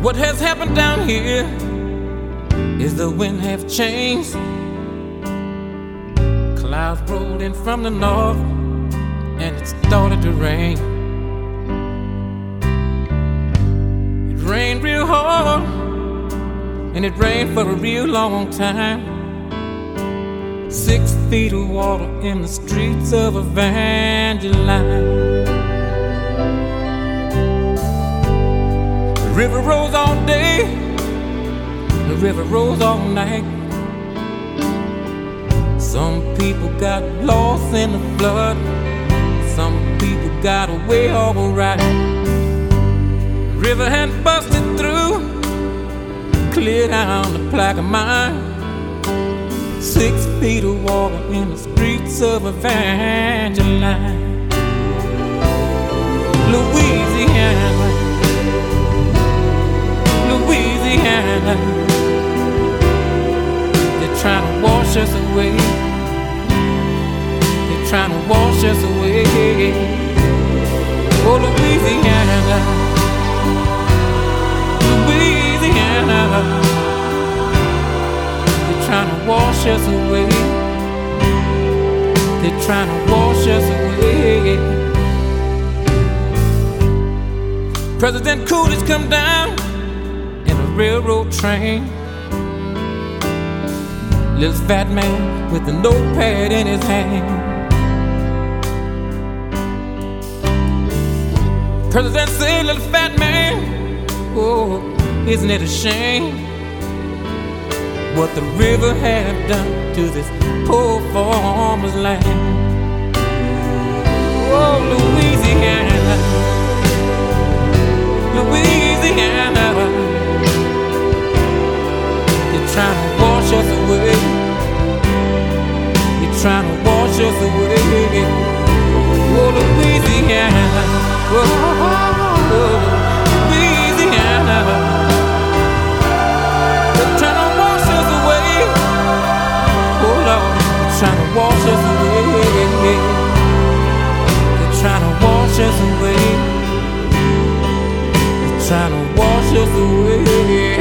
What has happened down here is the wind have changed. Clouds rolled in from the north and it started to rain. It rained real hard and it rained for a real long time. Six feet of water in the streets of Evangeline. River rose all day, the river rose all night. Some people got lost in the flood, some people got away alright. The river had busted through, cleared out the Plaquemines. Six feet of water in the streets of Evangeline, They're trying to wash us away. They're trying to wash us away. Oh, Louisiana. Louisiana. They're trying to wash us away. They're trying to wash us away. President Coolidge come down railroad train. Little fat man with a notepad in his hand. President said, little fat man, oh, isn't it a shame what the river have done to this poor farmer's land? trying to wash us away. Oh, Louisiana. Oh, oh, oh Louisiana. They're trying to wash us away. Oh, Lord. They're trying to wash us away. They're trying to wash us away. They're trying to wash us away.